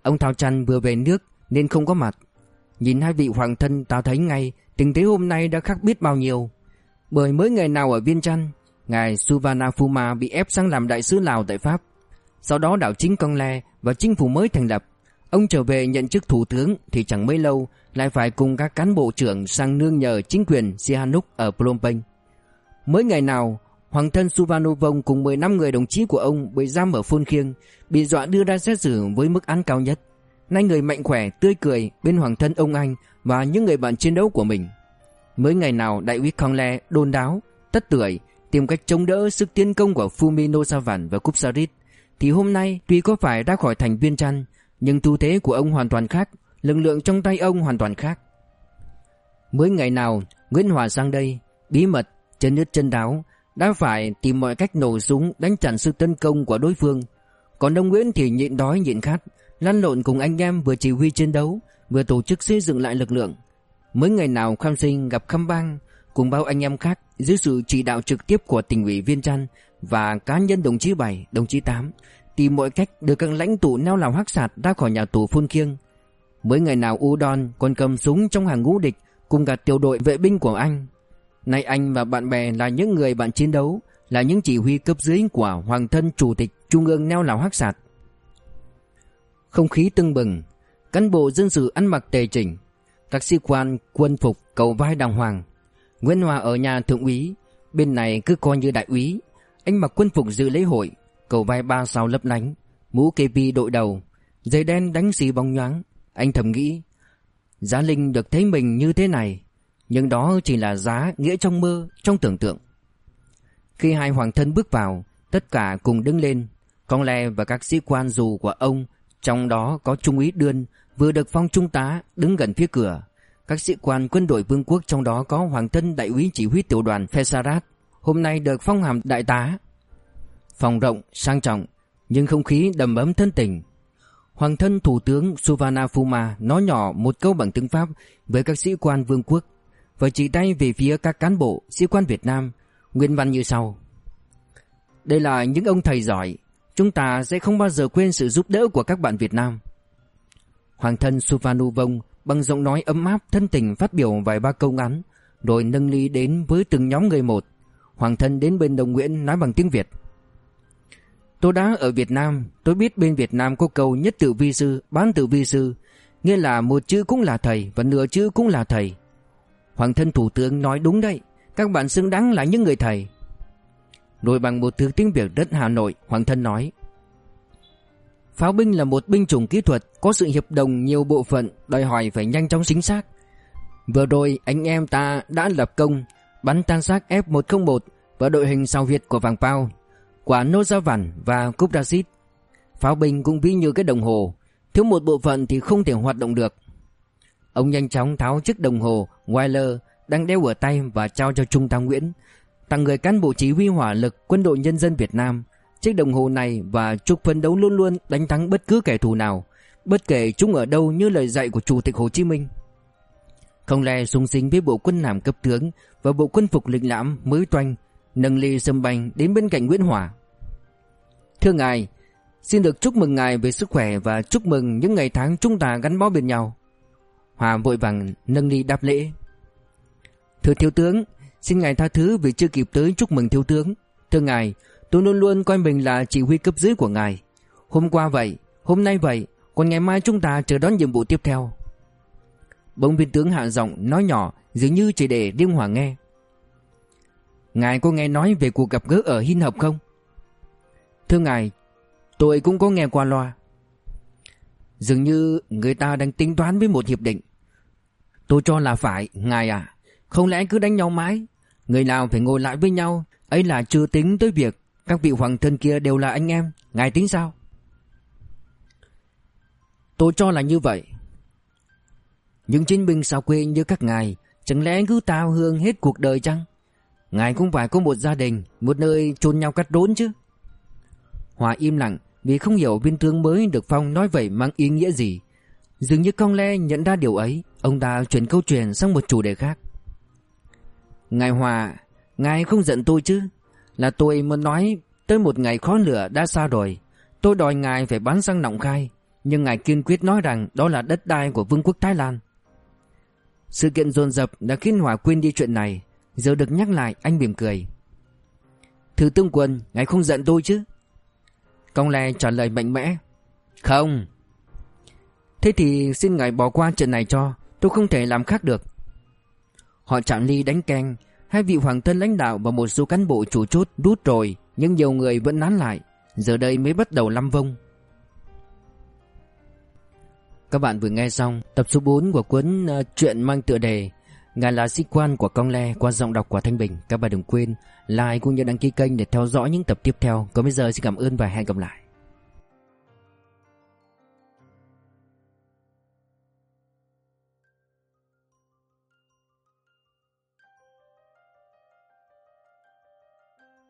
Ông Thao Chăn vừa về nước nên không có mặt. Nhìn hai vị hoàng thân ta thấy ngay tình thế hôm nay đã khác biết bao nhiêu. Bởi mới ngày nào ở Viên Trăn ngài Suvarnabhuma bị ép sang làm đại sứ Lào tại Pháp. Sau đó đảo chính Con Le và chính phủ mới thành lập. Ông trở về nhận chức thủ tướng thì chẳng mấy lâu lại phải cùng các cán bộ trưởng sang nương nhờ chính quyền Sihanouk ở Phnom Penh. Mới ngày nào, Hoàng thân Suvarnovong cùng 15 người đồng chí của ông bị giam ở Phôn Khiêng, bị dọa đưa ra xét xử với mức án cao nhất. Nay người mạnh khỏe, tươi cười bên hoàng thân ông anh và những người bạn chiến đấu của mình. Mới ngày nào đại úy Conle đôn đáo, tất tưởi tìm cách chống đỡ sức tiến công của Fumino Savan và Kupsarit thì hôm nay tuy có phải ra khỏi thành viên chăn nhưng tư thế của ông hoàn toàn khác, lực lượng trong tay ông hoàn toàn khác. Mới ngày nào Nguyễn Hòa sang đây, bí mật, chân nước chân đáo, đã phải tìm mọi cách nổ súng đánh chặn sự tấn công của đối phương. Còn ông Nguyễn thì nhịn đói nhịn khát, lăn lộn cùng anh em vừa chỉ huy chiến đấu, vừa tổ chức xây dựng lại lực lượng. Mới ngày nào Kham Sinh gặp Khăm Bang cùng bao anh em khác dưới sự chỉ đạo trực tiếp của tỉnh ủy Viên Trăn và cá nhân đồng chí Bảy, đồng chí Tám tìm mọi cách đưa các lãnh tụ neo lào hắc sạt ra khỏi nhà tù phun kiêng. Mới ngày nào Udon còn cầm súng trong hàng ngũ địch cùng cả tiểu đội vệ binh của anh. Nay anh và bạn bè là những người bạn chiến đấu, là những chỉ huy cấp dưới của Hoàng thân Chủ tịch Trung ương neo lào hắc sạt. Không khí tưng bừng, cán bộ dân sự ăn mặc tề chỉnh, các sĩ quan quân phục cầu vai đàng hoàng. Nguyễn Hòa ở nhà thượng úy, bên này cứ coi như đại úy. Anh mặc quân phục dự lễ hội, cầu vai ba sao lấp lánh, mũ KP đội đầu, dây đen đánh xì bóng nhoáng. Anh thầm nghĩ, Giá Linh được thấy mình như thế này, nhưng đó chỉ là giá nghĩa trong mơ, trong tưởng tượng. Khi hai hoàng thân bước vào, tất cả cùng đứng lên. Con le và các sĩ quan dù của ông, trong đó có trung úy Đươn, vừa được phong trung tá, đứng gần phía cửa. Các sĩ quan quân đội vương quốc trong đó có hoàng thân đại úy chỉ huy tiểu đoàn Fesarat, hôm nay được phong hàm đại tá. Phòng rộng, sang trọng, nhưng không khí đầm ấm thân tình. Hoàng thân Thủ tướng Suvana Fuma nói nhỏ một câu bằng tiếng Pháp với các sĩ quan vương quốc và chỉ tay về phía các cán bộ, sĩ quan Việt Nam, nguyên văn như sau. Đây là những ông thầy giỏi, chúng ta sẽ không bao giờ quên sự giúp đỡ của các bạn Việt Nam. Hoàng thân Suvanu Vong bằng giọng nói ấm áp thân tình phát biểu vài ba câu ngắn, rồi nâng ly đến với từng nhóm người một. Hoàng thân đến bên đồng Nguyễn nói bằng tiếng Việt. Tôi đã ở Việt Nam, tôi biết bên Việt Nam có câu nhất tự vi sư, bán tự vi sư, nghĩa là một chữ cũng là thầy và nửa chữ cũng là thầy. Hoàng thân thủ tướng nói đúng đấy, các bạn xứng đáng là những người thầy. Rồi bằng một thứ tiếng Việt đất Hà Nội, Hoàng thân nói. Pháo binh là một binh chủng kỹ thuật có sự hiệp đồng nhiều bộ phận đòi hỏi phải nhanh chóng chính xác. Vừa rồi anh em ta đã lập công bắn tan xác F-101 và đội hình sao Việt của Vàng Pao quả nô Gia vằn và cúp Dasit. Pháo binh cũng ví như cái đồng hồ, thiếu một bộ phận thì không thể hoạt động được. Ông nhanh chóng tháo chiếc đồng hồ Weiler đang đeo ở tay và trao cho Trung tá Nguyễn, tặng người cán bộ chỉ huy hỏa lực quân đội nhân dân Việt Nam. Chiếc đồng hồ này và chúc phấn đấu luôn luôn đánh thắng bất cứ kẻ thù nào, bất kể chúng ở đâu như lời dạy của Chủ tịch Hồ Chí Minh. Không lẽ sung sinh với bộ quân hàm cấp tướng và bộ quân phục lịch lãm mới toanh nâng ly sâm banh đến bên cạnh Nguyễn Hòa. Thưa ngài, xin được chúc mừng ngài về sức khỏe và chúc mừng những ngày tháng chúng ta gắn bó bên nhau. Hòa vội vàng nâng ly đáp lễ. Thưa thiếu tướng, xin ngài tha thứ vì chưa kịp tới chúc mừng thiếu tướng. Thưa ngài, tôi luôn luôn coi mình là chỉ huy cấp dưới của ngài. Hôm qua vậy, hôm nay vậy, còn ngày mai chúng ta chờ đón nhiệm vụ tiếp theo. Bỗng viên tướng hạ giọng nói nhỏ dường như chỉ để riêng Hòa nghe. Ngài có nghe nói về cuộc gặp gỡ ở Hin Hợp không? Thưa ngài, tôi cũng có nghe qua loa. Dường như người ta đang tính toán với một hiệp định Tôi cho là phải Ngài à Không lẽ cứ đánh nhau mãi Người nào phải ngồi lại với nhau Ấy là chưa tính tới việc các vị hoàng thân kia đều là anh em, Ngài tính sao? Tôi cho là như vậy. Những chiến binh sao quê như các ngài, Chẳng lẽ cứ tao hương hết cuộc đời chăng? Ngài cũng phải có một gia đình, Một nơi chôn nhau cắt rốn chứ? Hòa im lặng, Vì không hiểu viên tướng mới được Phong nói vậy mang ý nghĩa gì. Dường như con le nhận ra điều ấy, Ông ta chuyển câu chuyện sang một chủ đề khác. Ngài Hòa, Ngài không giận tôi chứ? Là tôi muốn nói, Tới một ngày khó lửa đã xa rồi. Tôi đòi ngài phải bán sang nọng khai. Nhưng ngài kiên quyết nói rằng Đó là đất đai của vương quốc Thái Lan. Sự kiện dồn dập đã khiến Hòa quên đi chuyện này. Giờ được nhắc lại, anh mỉm cười. Thưa tướng quân, Ngài không giận tôi chứ? Công Lê trả lời mạnh mẽ. Không. Thế thì xin ngài bỏ qua chuyện này cho. Tôi không thể làm khác được. Họ chạm ly đánh keng. Hai vị hoàng thân lãnh đạo và một số cán bộ chủ chốt rút rồi Nhưng nhiều người vẫn nán lại. Giờ đây mới bắt đầu lâm vông. Các bạn vừa nghe xong tập số 4 của cuốn uh, mang tựa đề Ngài là sĩ quan của Công Le qua giọng đọc của Thanh Bình. Các bạn đừng quên like cũng như đăng ký kênh để theo dõi những tập tiếp theo. Còn bây giờ xin cảm ơn và hẹn gặp lại.